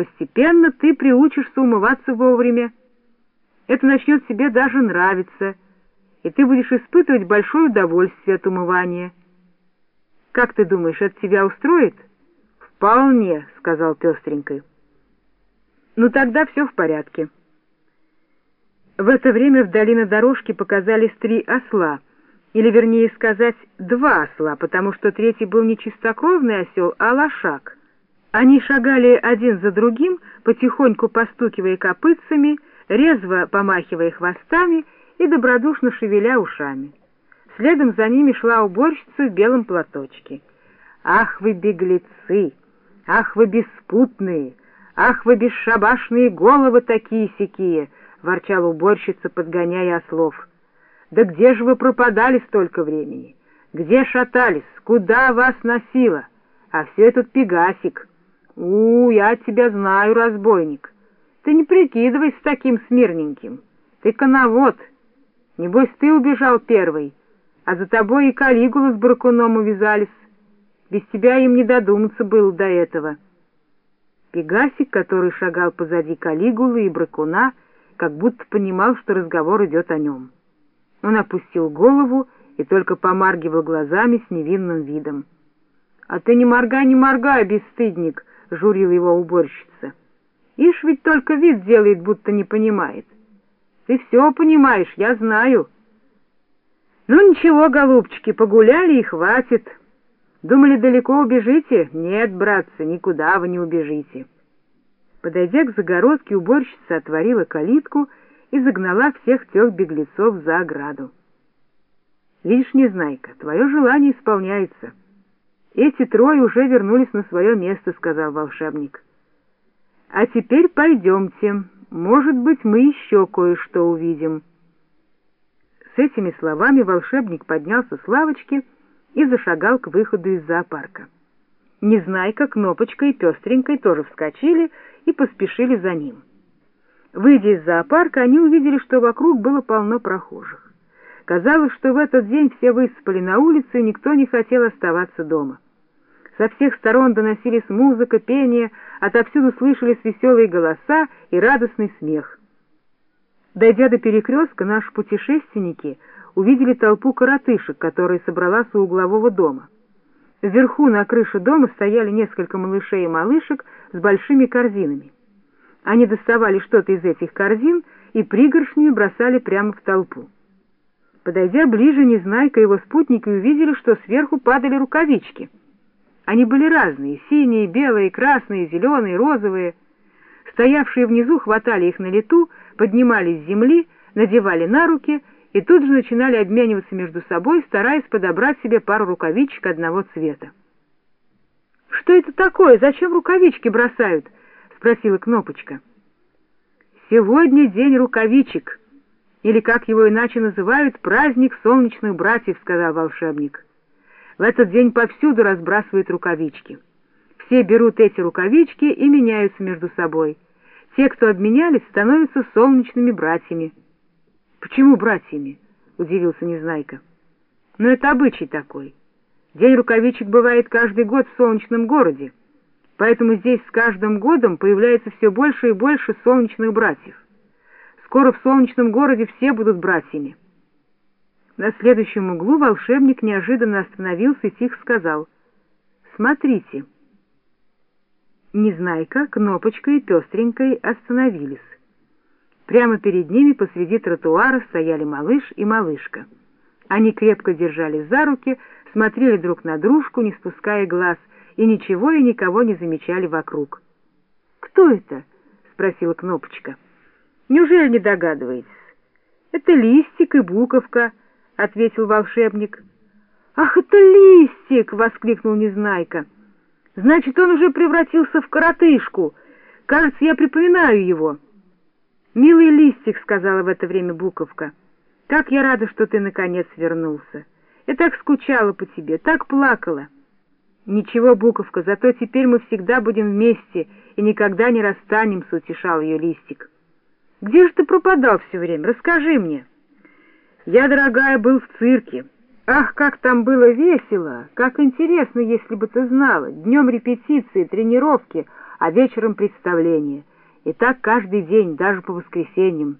Постепенно ты приучишься умываться вовремя. Это начнет тебе даже нравиться, и ты будешь испытывать большое удовольствие от умывания. Как ты думаешь, это тебя устроит? Вполне, — сказал пестренькой. Ну тогда все в порядке. В это время вдали на дорожке показались три осла, или, вернее сказать, два осла, потому что третий был не чистокровный осел, а лошак. Они шагали один за другим, потихоньку постукивая копытцами, резво помахивая хвостами и добродушно шевеля ушами. Следом за ними шла уборщица в белом платочке. «Ах вы беглецы! Ах вы беспутные! Ах вы бесшабашные головы такие-сякие!» — ворчала уборщица, подгоняя ослов. «Да где же вы пропадали столько времени? Где шатались? Куда вас носило? А все этот пегасик!» «У, я тебя знаю, разбойник. Ты не прикидывайся таким смирненьким. Ты коновод. Небось, ты убежал первый, а за тобой и Калигула с Бракуном увязались. Без тебя им не додуматься было до этого». Пегасик, который шагал позади Калигулы и Бракуна, как будто понимал, что разговор идет о нем. Он опустил голову и только помаргивал глазами с невинным видом. — А ты не моргай, не моргай, бесстыдник! — журила его уборщица. «Ишь ведь только вид делает, будто не понимает. Ты все понимаешь, я знаю». «Ну ничего, голубчики, погуляли и хватит. Думали, далеко убежите? Нет, братцы, никуда вы не убежите». Подойдя к загородке, уборщица отворила калитку и загнала всех трех беглецов за ограду. «Видишь, Незнайка, твое желание исполняется». «Эти трое уже вернулись на свое место», — сказал волшебник. «А теперь пойдемте. Может быть, мы еще кое-что увидим». С этими словами волшебник поднялся с лавочки и зашагал к выходу из зоопарка. Незнайка, Кнопочка и Пестренькой тоже вскочили и поспешили за ним. Выйдя из зоопарка, они увидели, что вокруг было полно прохожих. Казалось, что в этот день все высыпали на улице, и никто не хотел оставаться дома. Со всех сторон доносились музыка, пение, отовсюду слышались веселые голоса и радостный смех. Дойдя до перекрестка, наши путешественники увидели толпу коротышек, которая собралась у углового дома. Вверху на крыше дома стояли несколько малышей и малышек с большими корзинами. Они доставали что-то из этих корзин и пригоршнями бросали прямо в толпу. Подойдя ближе, Незнайка и его спутники увидели, что сверху падали рукавички. Они были разные — синие, белые, красные, зеленые, розовые. Стоявшие внизу хватали их на лету, поднимали с земли, надевали на руки и тут же начинали обмениваться между собой, стараясь подобрать себе пару рукавичек одного цвета. «Что это такое? Зачем рукавички бросают?» — спросила Кнопочка. «Сегодня день рукавичек», или, как его иначе называют, праздник солнечных братьев, — сказал волшебник. В этот день повсюду разбрасывают рукавички. Все берут эти рукавички и меняются между собой. Те, кто обменялись, становятся солнечными братьями. — Почему братьями? — удивился Незнайка. — Но это обычай такой. День рукавичек бывает каждый год в солнечном городе, поэтому здесь с каждым годом появляется все больше и больше солнечных братьев. Скоро в солнечном городе все будут братьями. На следующем углу волшебник неожиданно остановился и тихо сказал «Смотрите». Незнайка, Кнопочка и Пестренькой остановились. Прямо перед ними посреди тротуара стояли малыш и малышка. Они крепко держались за руки, смотрели друг на дружку, не спуская глаз, и ничего и никого не замечали вокруг. «Кто это?» — спросила Кнопочка. Неужели не догадываетесь? Это листик и буковка, — ответил волшебник. Ах, это листик! — воскликнул Незнайка. Значит, он уже превратился в коротышку. Кажется, я припоминаю его. Милый листик, — сказала в это время буковка, — как я рада, что ты наконец вернулся. Я так скучала по тебе, так плакала. Ничего, буковка, зато теперь мы всегда будем вместе и никогда не расстанемся, — утешал ее листик. Где же ты пропадал все время? Расскажи мне. Я, дорогая, был в цирке. Ах, как там было весело! Как интересно, если бы ты знала. Днем репетиции, тренировки, а вечером представление. И так каждый день, даже по воскресеньям.